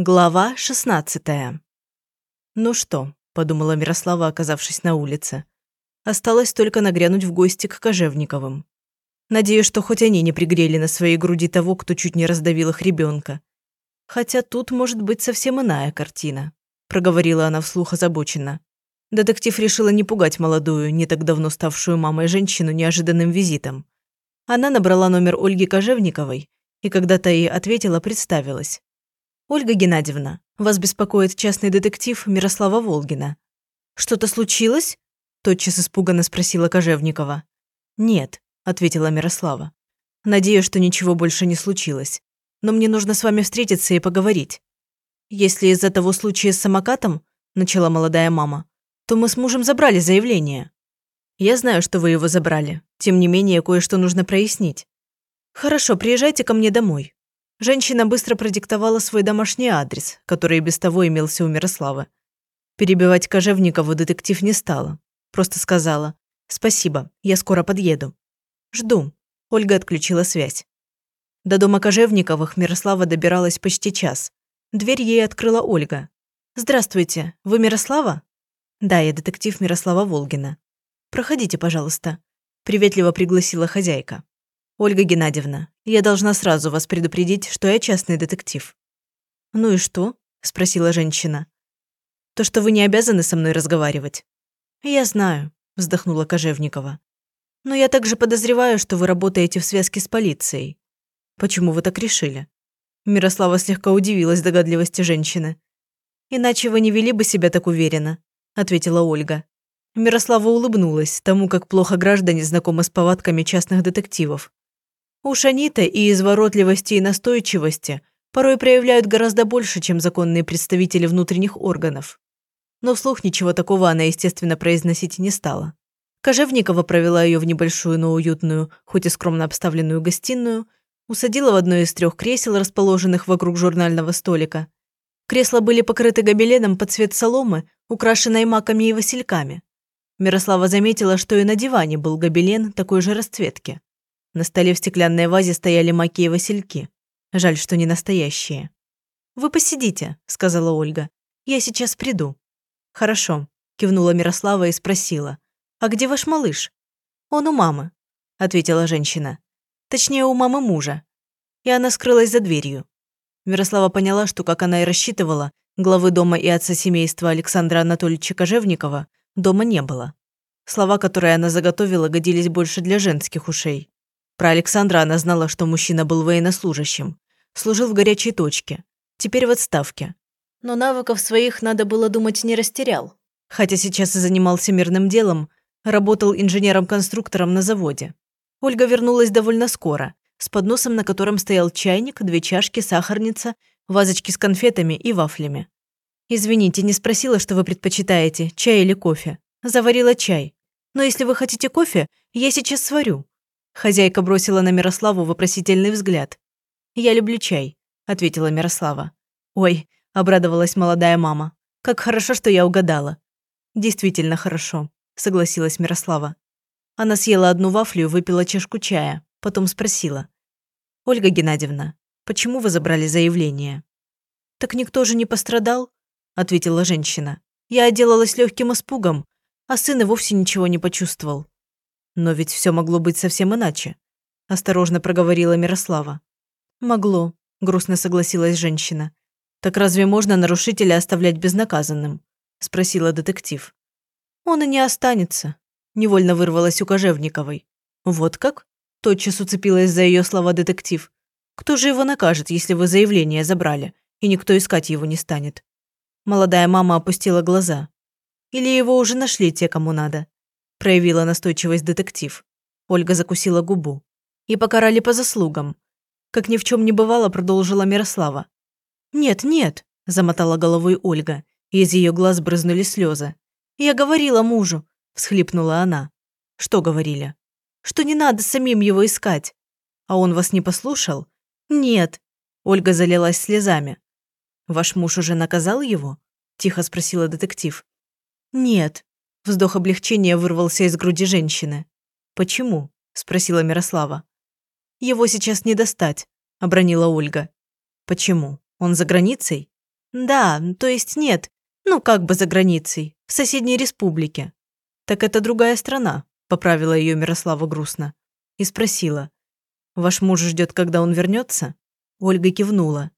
Глава 16 «Ну что», – подумала Мирослава, оказавшись на улице. «Осталось только нагрянуть в гости к Кожевниковым. Надеюсь, что хоть они не пригрели на своей груди того, кто чуть не раздавил их ребенка. Хотя тут может быть совсем иная картина», – проговорила она вслух озабоченно. Детектив решила не пугать молодую, не так давно ставшую мамой женщину неожиданным визитом. Она набрала номер Ольги Кожевниковой, и когда та ей ответила, представилась. «Ольга Геннадьевна, вас беспокоит частный детектив Мирослава Волгина». «Что-то случилось?» – тотчас испуганно спросила Кожевникова. «Нет», – ответила Мирослава. «Надеюсь, что ничего больше не случилось. Но мне нужно с вами встретиться и поговорить. Если из-за того случая с самокатом, – начала молодая мама, – то мы с мужем забрали заявление. Я знаю, что вы его забрали. Тем не менее, кое-что нужно прояснить. Хорошо, приезжайте ко мне домой. Женщина быстро продиктовала свой домашний адрес, который без того имелся у Мирославы. Перебивать Кожевникову детектив не стала. Просто сказала «Спасибо, я скоро подъеду». «Жду». Ольга отключила связь. До дома Кожевниковых Мирослава добиралась почти час. Дверь ей открыла Ольга. «Здравствуйте, вы Мирослава?» «Да, я детектив Мирослава Волгина». «Проходите, пожалуйста», – приветливо пригласила хозяйка. «Ольга Геннадьевна, я должна сразу вас предупредить, что я частный детектив». «Ну и что?» – спросила женщина. «То, что вы не обязаны со мной разговаривать». «Я знаю», – вздохнула Кожевникова. «Но я также подозреваю, что вы работаете в связке с полицией». «Почему вы так решили?» Мирослава слегка удивилась догадливости женщины. «Иначе вы не вели бы себя так уверенно», – ответила Ольга. Мирослава улыбнулась тому, как плохо граждане знакомы с повадками частных детективов. Уж они-то и изворотливости, и настойчивости порой проявляют гораздо больше, чем законные представители внутренних органов. Но вслух ничего такого она, естественно, произносить не стала. Кожевникова провела ее в небольшую, но уютную, хоть и скромно обставленную гостиную, усадила в одно из трех кресел, расположенных вокруг журнального столика. Кресла были покрыты гобеленом под цвет соломы, украшенной маками и васильками. Мирослава заметила, что и на диване был гобелен такой же расцветки. На столе в стеклянной вазе стояли маки и васильки. Жаль, что не настоящие. «Вы посидите», – сказала Ольга. «Я сейчас приду». «Хорошо», – кивнула Мирослава и спросила. «А где ваш малыш?» «Он у мамы», – ответила женщина. «Точнее, у мамы мужа». И она скрылась за дверью. Мирослава поняла, что, как она и рассчитывала, главы дома и отца семейства Александра Анатольевича Кожевникова дома не было. Слова, которые она заготовила, годились больше для женских ушей. Про Александра она знала, что мужчина был военнослужащим. Служил в горячей точке. Теперь в отставке. Но навыков своих, надо было думать, не растерял. Хотя сейчас и занимался мирным делом, работал инженером-конструктором на заводе. Ольга вернулась довольно скоро, с подносом, на котором стоял чайник, две чашки, сахарница, вазочки с конфетами и вафлями. «Извините, не спросила, что вы предпочитаете, чай или кофе. Заварила чай. Но если вы хотите кофе, я сейчас сварю. Хозяйка бросила на Мирославу вопросительный взгляд. «Я люблю чай», – ответила Мирослава. «Ой», – обрадовалась молодая мама. «Как хорошо, что я угадала». «Действительно хорошо», – согласилась Мирослава. Она съела одну вафлю и выпила чашку чая, потом спросила. «Ольга Геннадьевна, почему вы забрали заявление?» «Так никто же не пострадал», – ответила женщина. «Я отделалась легким испугом, а сын и вовсе ничего не почувствовал. Но ведь все могло быть совсем иначе. Осторожно проговорила Мирослава. Могло, грустно согласилась женщина. Так разве можно нарушителя оставлять безнаказанным? Спросила детектив. Он и не останется. Невольно вырвалась у Кожевниковой. Вот как? Тотчас уцепилась за ее слова детектив. Кто же его накажет, если вы заявление забрали, и никто искать его не станет? Молодая мама опустила глаза. Или его уже нашли те, кому надо проявила настойчивость детектив. Ольга закусила губу. И покарали по заслугам. Как ни в чем не бывало, продолжила Мирослава. «Нет, нет», – замотала головой Ольга, из ее глаз брызнули слезы. «Я говорила мужу», – всхлипнула она. «Что говорили?» «Что не надо самим его искать». «А он вас не послушал?» «Нет», – Ольга залилась слезами. «Ваш муж уже наказал его?» – тихо спросила детектив. «Нет», Вздох облегчения вырвался из груди женщины. «Почему?» – спросила Мирослава. «Его сейчас не достать», – обронила Ольга. «Почему? Он за границей?» Да, то есть нет. Ну, как бы за границей, в соседней республике. Так это другая страна, поправила ее Мирослава грустно. И спросила. Ваш муж ждет, когда он вернется? Ольга кивнула.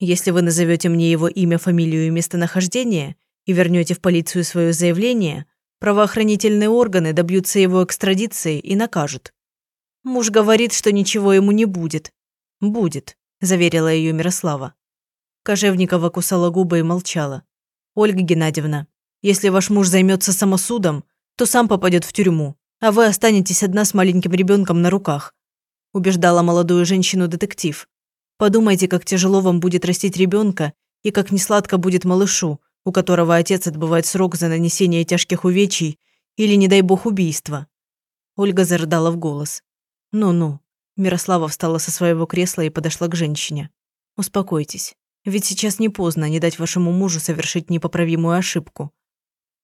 Если вы назовете мне его имя, фамилию и местонахождение и вернете в полицию свое заявление, правоохранительные органы добьются его экстрадиции и накажут. Муж говорит, что ничего ему не будет. Будет, заверила ее Мирослава. Кожевникова кусала губы и молчала. «Ольга Геннадьевна, если ваш муж займется самосудом, то сам попадет в тюрьму, а вы останетесь одна с маленьким ребенком на руках», убеждала молодую женщину детектив. «Подумайте, как тяжело вам будет растить ребенка и как несладко будет малышу, у которого отец отбывает срок за нанесение тяжких увечий или, не дай бог, убийства». Ольга зарыдала в голос. «Ну-ну». Мирослава встала со своего кресла и подошла к женщине. «Успокойтесь. Ведь сейчас не поздно не дать вашему мужу совершить непоправимую ошибку.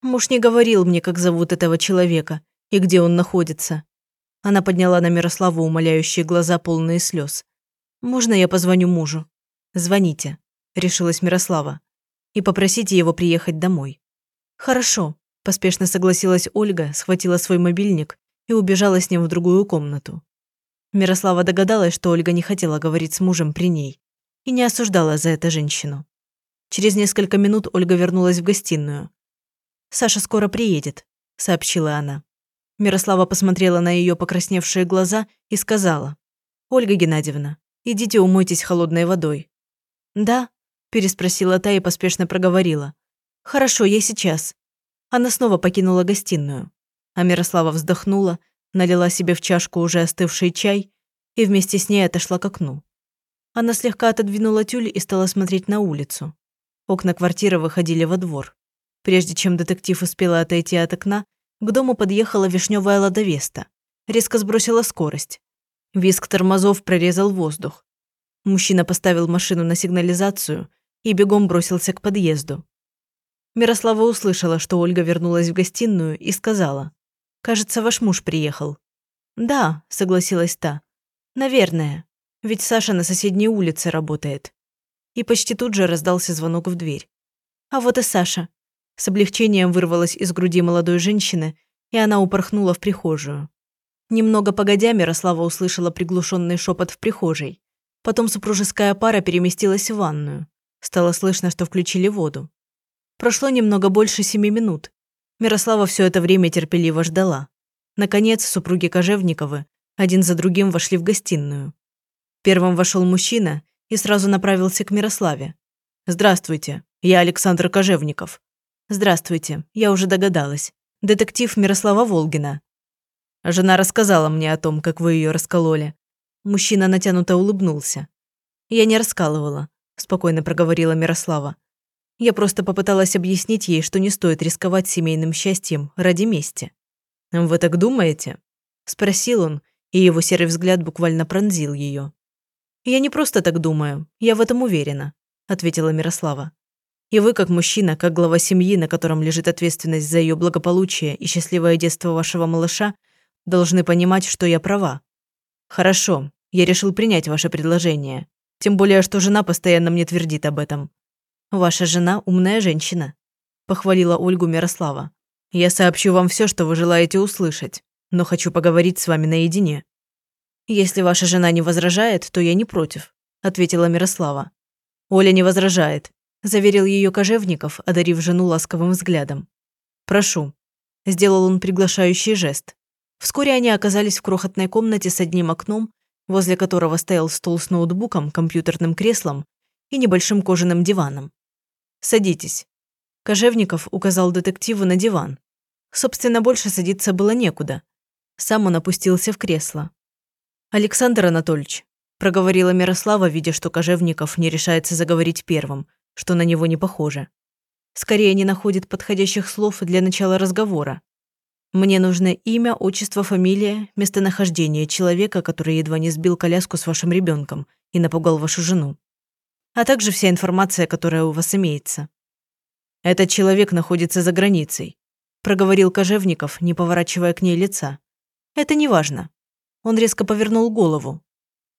Муж не говорил мне, как зовут этого человека и где он находится. Она подняла на Мирославу умоляющие глаза, полные слез. «Можно я позвоню мужу?» «Звоните», – решилась Мирослава. «И попросите его приехать домой». «Хорошо», – поспешно согласилась Ольга, схватила свой мобильник и убежала с ним в другую комнату. Мирослава догадалась, что Ольга не хотела говорить с мужем при ней и не осуждала за это женщину. Через несколько минут Ольга вернулась в гостиную. «Саша скоро приедет», – сообщила она. Мирослава посмотрела на ее покрасневшие глаза и сказала. «Ольга Геннадьевна, идите умойтесь холодной водой». «Да?» – переспросила та и поспешно проговорила. «Хорошо, я сейчас». Она снова покинула гостиную. А Мирослава вздохнула, налила себе в чашку уже остывший чай и вместе с ней отошла к окну. Она слегка отодвинула тюль и стала смотреть на улицу. Окна квартиры выходили во двор. Прежде чем детектив успела отойти от окна, к дому подъехала вишневая ладовеста. Резко сбросила скорость. Виск тормозов прорезал воздух. Мужчина поставил машину на сигнализацию и бегом бросился к подъезду. Мирослава услышала, что Ольга вернулась в гостиную и сказала. «Кажется, ваш муж приехал». «Да», – согласилась та. «Наверное». Ведь Саша на соседней улице работает. И почти тут же раздался звонок в дверь. А вот и Саша. С облегчением вырвалась из груди молодой женщины, и она упорхнула в прихожую. Немного погодя, Мирослава услышала приглушенный шепот в прихожей. Потом супружеская пара переместилась в ванную. Стало слышно, что включили воду. Прошло немного больше семи минут. Мирослава все это время терпеливо ждала. Наконец, супруги Кожевниковы один за другим вошли в гостиную. Первым вошел мужчина и сразу направился к Мирославе. «Здравствуйте, я Александр Кожевников». «Здравствуйте, я уже догадалась. Детектив Мирослава Волгина». Жена рассказала мне о том, как вы ее раскололи. Мужчина натянуто улыбнулся. «Я не раскалывала», – спокойно проговорила Мирослава. «Я просто попыталась объяснить ей, что не стоит рисковать семейным счастьем ради мести». «Вы так думаете?» – спросил он, и его серый взгляд буквально пронзил ее. «Я не просто так думаю, я в этом уверена», – ответила Мирослава. «И вы, как мужчина, как глава семьи, на котором лежит ответственность за ее благополучие и счастливое детство вашего малыша, должны понимать, что я права. Хорошо, я решил принять ваше предложение. Тем более, что жена постоянно мне твердит об этом. Ваша жена – умная женщина», – похвалила Ольгу Мирослава. «Я сообщу вам все, что вы желаете услышать, но хочу поговорить с вами наедине». «Если ваша жена не возражает, то я не против», – ответила Мирослава. «Оля не возражает», – заверил ее Кожевников, одарив жену ласковым взглядом. «Прошу», – сделал он приглашающий жест. Вскоре они оказались в крохотной комнате с одним окном, возле которого стоял стол с ноутбуком, компьютерным креслом и небольшим кожаным диваном. «Садитесь». Кожевников указал детективу на диван. Собственно, больше садиться было некуда. Сам он опустился в кресло. «Александр Анатольевич», – проговорила Мирослава, видя, что Кожевников не решается заговорить первым, что на него не похоже. Скорее не находит подходящих слов для начала разговора. Мне нужно имя, отчество, фамилия, местонахождение человека, который едва не сбил коляску с вашим ребенком и напугал вашу жену. А также вся информация, которая у вас имеется. Этот человек находится за границей, проговорил Кожевников, не поворачивая к ней лица. Это не важно. Он резко повернул голову.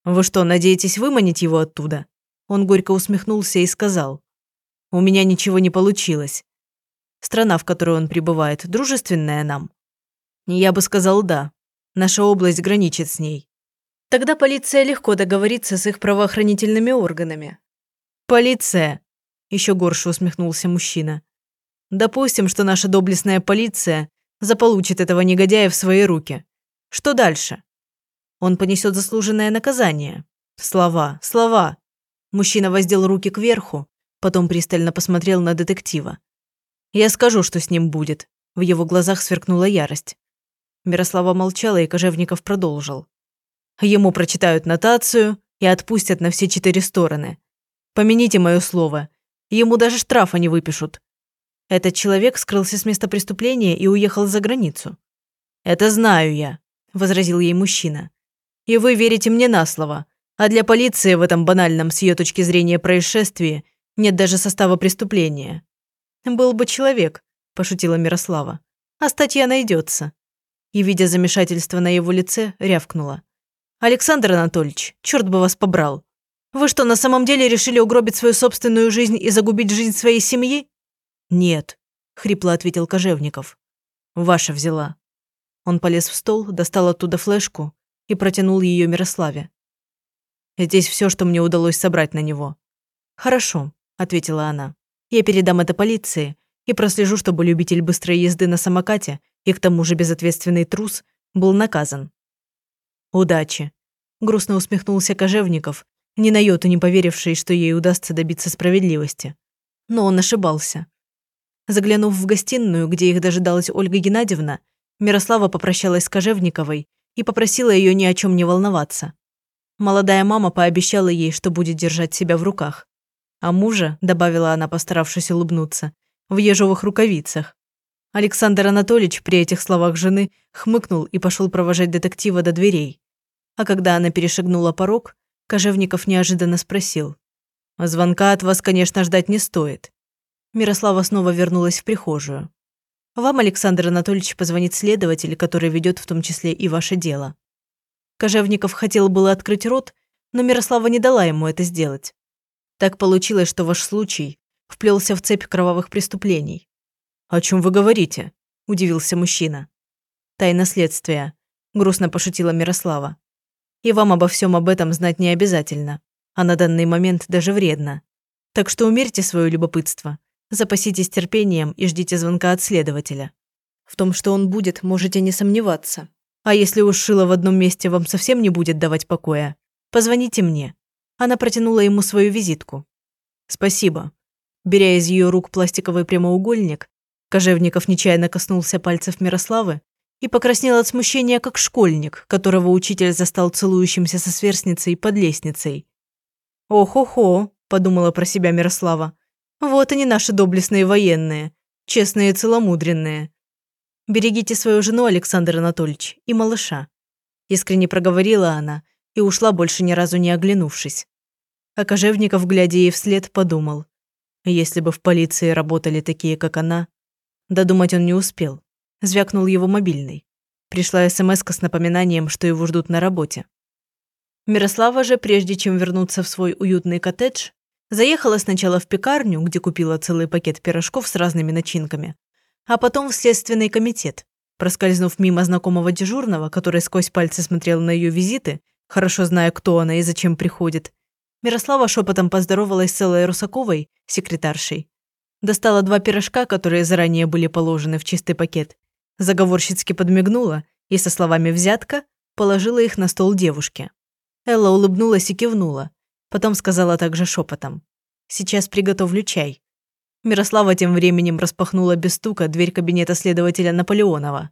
«Вы что, надеетесь выманить его оттуда?» Он горько усмехнулся и сказал. У меня ничего не получилось. Страна, в которой он пребывает, дружественная нам? Я бы сказал «да». Наша область граничит с ней. Тогда полиция легко договорится с их правоохранительными органами. Полиция, еще горше усмехнулся мужчина. Допустим, что наша доблестная полиция заполучит этого негодяя в свои руки. Что дальше? Он понесет заслуженное наказание. Слова, слова. Мужчина воздел руки кверху, потом пристально посмотрел на детектива. Я скажу, что с ним будет. В его глазах сверкнула ярость. Мирослава молчала, и Кожевников продолжил. Ему прочитают нотацию и отпустят на все четыре стороны. Помяните мое слово. Ему даже штрафа не выпишут. Этот человек скрылся с места преступления и уехал за границу. «Это знаю я», – возразил ей мужчина. «И вы верите мне на слово. А для полиции в этом банальном, с ее точки зрения, происшествии нет даже состава преступления». «Был бы человек», – пошутила Мирослава. «А статья найдется». И, видя замешательство на его лице, рявкнула. «Александр Анатольевич, черт бы вас побрал. Вы что, на самом деле решили угробить свою собственную жизнь и загубить жизнь своей семьи?» «Нет», – хрипло ответил Кожевников. «Ваша взяла». Он полез в стол, достал оттуда флешку и протянул ее Мирославе. «Здесь все, что мне удалось собрать на него». «Хорошо», – ответила она. «Я передам это полиции и прослежу, чтобы любитель быстрой езды на самокате и к тому же безответственный трус был наказан. «Удачи!» – грустно усмехнулся Кожевников, ни на йоту не поверивший, что ей удастся добиться справедливости. Но он ошибался. Заглянув в гостиную, где их дожидалась Ольга Геннадьевна, Мирослава попрощалась с Кожевниковой и попросила ее ни о чем не волноваться. Молодая мама пообещала ей, что будет держать себя в руках. А мужа, добавила она, постаравшись улыбнуться, в ежовых рукавицах. Александр Анатольевич при этих словах жены хмыкнул и пошел провожать детектива до дверей. А когда она перешагнула порог, Кожевников неожиданно спросил. «Звонка от вас, конечно, ждать не стоит». Мирослава снова вернулась в прихожую. «Вам, Александр Анатольевич, позвонит следователь, который ведет в том числе и ваше дело». Кожевников хотел было открыть рот, но Мирослава не дала ему это сделать. Так получилось, что ваш случай вплелся в цепь кровавых преступлений. «О чем вы говорите?» – удивился мужчина. «Тайна следствия», – грустно пошутила Мирослава. И вам обо всем об этом знать не обязательно, а на данный момент даже вредно. Так что умерьте свое любопытство, запаситесь терпением и ждите звонка от следователя. В том, что он будет, можете не сомневаться. А если уж шило в одном месте вам совсем не будет давать покоя, позвоните мне. Она протянула ему свою визитку. Спасибо. Беря из ее рук пластиковый прямоугольник, Кожевников нечаянно коснулся пальцев Мирославы и покраснел от смущения, как школьник, которого учитель застал целующимся со сверстницей под лестницей. «Ох-охо», – подумала про себя Мирослава. «Вот они наши доблестные военные, честные и целомудренные. Берегите свою жену, Александр Анатольевич, и малыша», – искренне проговорила она и ушла, больше ни разу не оглянувшись. А Кожевников, глядя ей вслед, подумал. Если бы в полиции работали такие, как она, додумать он не успел. Звякнул его мобильный. Пришла смс с напоминанием, что его ждут на работе. Мирослава же, прежде чем вернуться в свой уютный коттедж, заехала сначала в пекарню, где купила целый пакет пирожков с разными начинками, а потом в следственный комитет. Проскользнув мимо знакомого дежурного, который сквозь пальцы смотрел на ее визиты, хорошо зная, кто она и зачем приходит, Мирослава шепотом поздоровалась с Эллой Русаковой, секретаршей. Достала два пирожка, которые заранее были положены в чистый пакет, Заговорщицки подмигнула и со словами «взятка» положила их на стол девушке. Элла улыбнулась и кивнула. Потом сказала также шепотом. «Сейчас приготовлю чай». Мирослава тем временем распахнула без стука дверь кабинета следователя Наполеонова.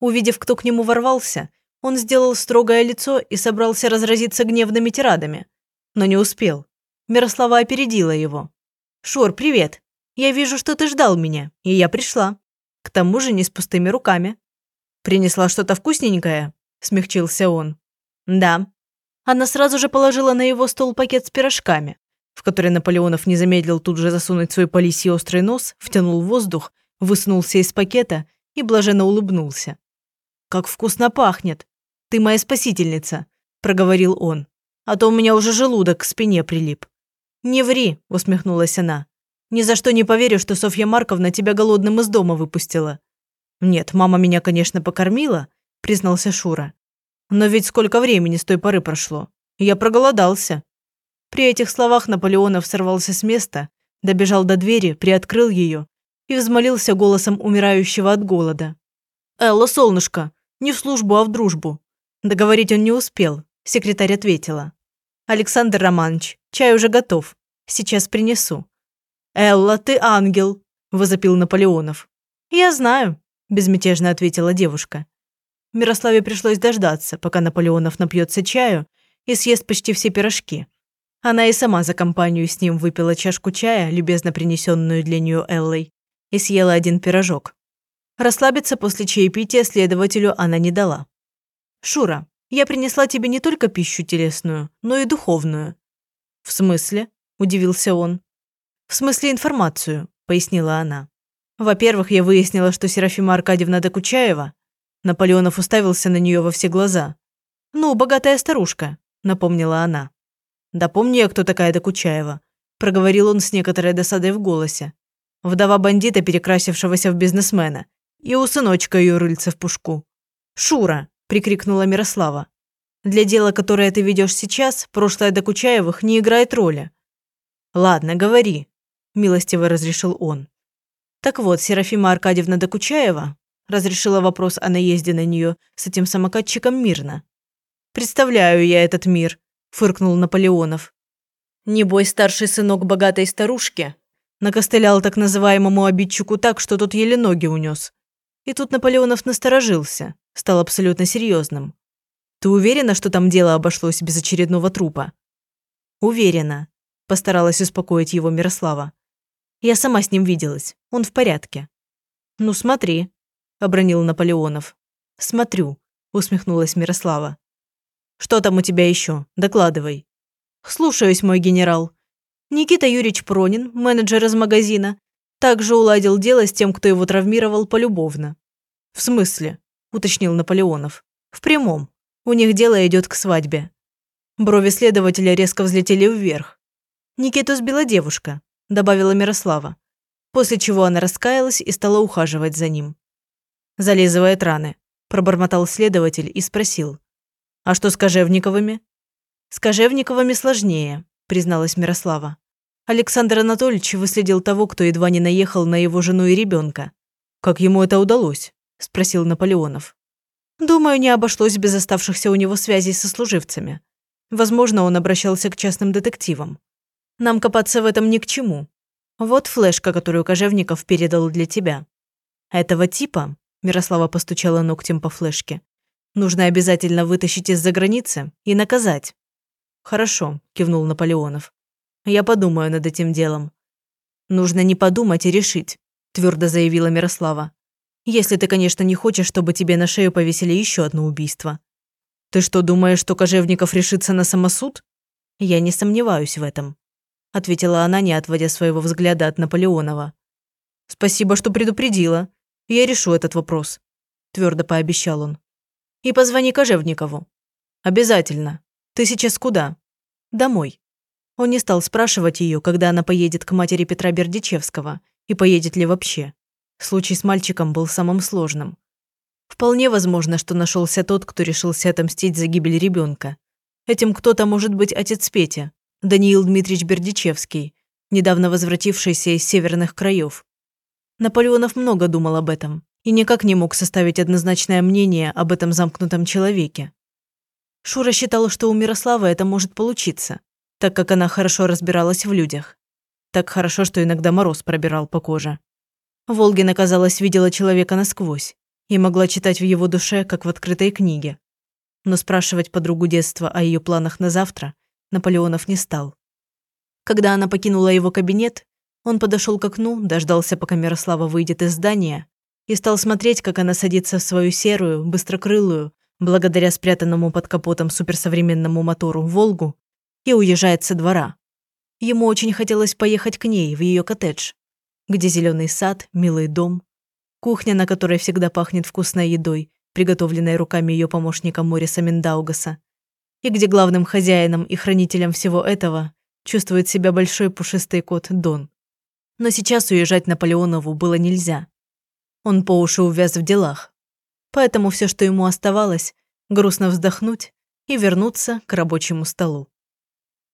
Увидев, кто к нему ворвался, он сделал строгое лицо и собрался разразиться гневными тирадами. Но не успел. Мирослава опередила его. «Шур, привет. Я вижу, что ты ждал меня, и я пришла». К тому же не с пустыми руками. «Принесла что-то вкусненькое?» – смягчился он. «Да». Она сразу же положила на его стол пакет с пирожками, в который Наполеонов не замедлил тут же засунуть свой полисий острый нос, втянул воздух, высунулся из пакета и блаженно улыбнулся. «Как вкусно пахнет! Ты моя спасительница!» – проговорил он. «А то у меня уже желудок к спине прилип». «Не ври!» – усмехнулась она. Ни за что не поверю, что Софья Марковна тебя голодным из дома выпустила. Нет, мама меня, конечно, покормила, признался Шура. Но ведь сколько времени с той поры прошло. Я проголодался. При этих словах Наполеонов сорвался с места, добежал до двери, приоткрыл ее и взмолился голосом умирающего от голода. «Элла, солнышко, не в службу, а в дружбу». Договорить он не успел, секретарь ответила. «Александр Романович, чай уже готов. Сейчас принесу». «Элла, ты ангел!» – возопил Наполеонов. «Я знаю», – безмятежно ответила девушка. Мирославе пришлось дождаться, пока Наполеонов напьется чаю и съест почти все пирожки. Она и сама за компанию с ним выпила чашку чая, любезно принесенную для нее Эллой, и съела один пирожок. Расслабиться после чаепития следователю она не дала. «Шура, я принесла тебе не только пищу телесную, но и духовную». «В смысле?» – удивился он. «В смысле информацию», – пояснила она. «Во-первых, я выяснила, что Серафима Аркадьевна Докучаева...» Наполеонов уставился на нее во все глаза. «Ну, богатая старушка», – напомнила она. «Да помню я, кто такая Докучаева», – проговорил он с некоторой досадой в голосе. «Вдова бандита, перекрасившегося в бизнесмена, и у сыночка ее рыльца в пушку». «Шура!» – прикрикнула Мирослава. «Для дела, которое ты ведешь сейчас, прошлое Докучаевых не играет роли». «Ладно, говори», – милостиво разрешил он. Так вот, Серафима Аркадьевна Докучаева разрешила вопрос о наезде на нее с этим самокатчиком мирно. «Представляю я этот мир», – фыркнул Наполеонов. «Небой старший сынок богатой старушки накостылял так называемому обидчику так, что тот еле ноги унес. И тут Наполеонов насторожился, стал абсолютно серьезным. «Ты уверена, что там дело обошлось без очередного трупа?» «Уверена», – постаралась успокоить его Мирослава. Я сама с ним виделась. Он в порядке». «Ну, смотри», – обронил Наполеонов. «Смотрю», – усмехнулась Мирослава. «Что там у тебя еще? Докладывай». «Слушаюсь, мой генерал. Никита Юрьевич Пронин, менеджер из магазина, также уладил дело с тем, кто его травмировал полюбовно». «В смысле?» – уточнил Наполеонов. «В прямом. У них дело идет к свадьбе». Брови следователя резко взлетели вверх. Никиту сбила девушка добавила Мирослава, после чего она раскаялась и стала ухаживать за ним. Зализывает раны, пробормотал следователь и спросил. «А что с Кожевниковыми?» «С Кожевниковыми сложнее», призналась Мирослава. Александр Анатольевич выследил того, кто едва не наехал на его жену и ребенка. «Как ему это удалось?» – спросил Наполеонов. «Думаю, не обошлось без оставшихся у него связей со служивцами. Возможно, он обращался к частным детективам. Нам копаться в этом ни к чему. Вот флешка, которую Кожевников передал для тебя. Этого типа, Мирослава постучала ногтем по флешке, нужно обязательно вытащить из-за границы и наказать. Хорошо, кивнул Наполеонов. Я подумаю над этим делом. Нужно не подумать и решить, твердо заявила Мирослава. Если ты, конечно, не хочешь, чтобы тебе на шею повесили еще одно убийство. Ты что, думаешь, что Кожевников решится на самосуд? Я не сомневаюсь в этом ответила она, не отводя своего взгляда от Наполеонова. Спасибо, что предупредила. Я решу этот вопрос, твердо пообещал он. И позвони Кожевникову. Обязательно. Ты сейчас куда? Домой. Он не стал спрашивать ее, когда она поедет к матери Петра Бердичевского и поедет ли вообще. Случай с мальчиком был самым сложным. Вполне возможно, что нашелся тот, кто решился отомстить за гибель ребенка. Этим кто-то может быть отец Петя, Даниил Дмитриевич Бердичевский, недавно возвратившийся из северных краев. Наполеонов много думал об этом и никак не мог составить однозначное мнение об этом замкнутом человеке. Шура считала, что у Мирославы это может получиться, так как она хорошо разбиралась в людях. Так хорошо, что иногда мороз пробирал по коже. Волгина, казалось, видела человека насквозь и могла читать в его душе, как в открытой книге. Но спрашивать подругу детства о ее планах на завтра Наполеонов не стал. Когда она покинула его кабинет, он подошел к окну, дождался, пока Мирослава выйдет из здания, и стал смотреть, как она садится в свою серую, быстрокрылую, благодаря спрятанному под капотом суперсовременному мотору «Волгу», и уезжает со двора. Ему очень хотелось поехать к ней, в ее коттедж, где зеленый сад, милый дом, кухня, на которой всегда пахнет вкусной едой, приготовленной руками ее помощника Мориса Миндаугаса, и где главным хозяином и хранителем всего этого чувствует себя большой пушистый кот Дон. Но сейчас уезжать Наполеонову было нельзя. Он по уши увяз в делах. Поэтому все, что ему оставалось, грустно вздохнуть и вернуться к рабочему столу.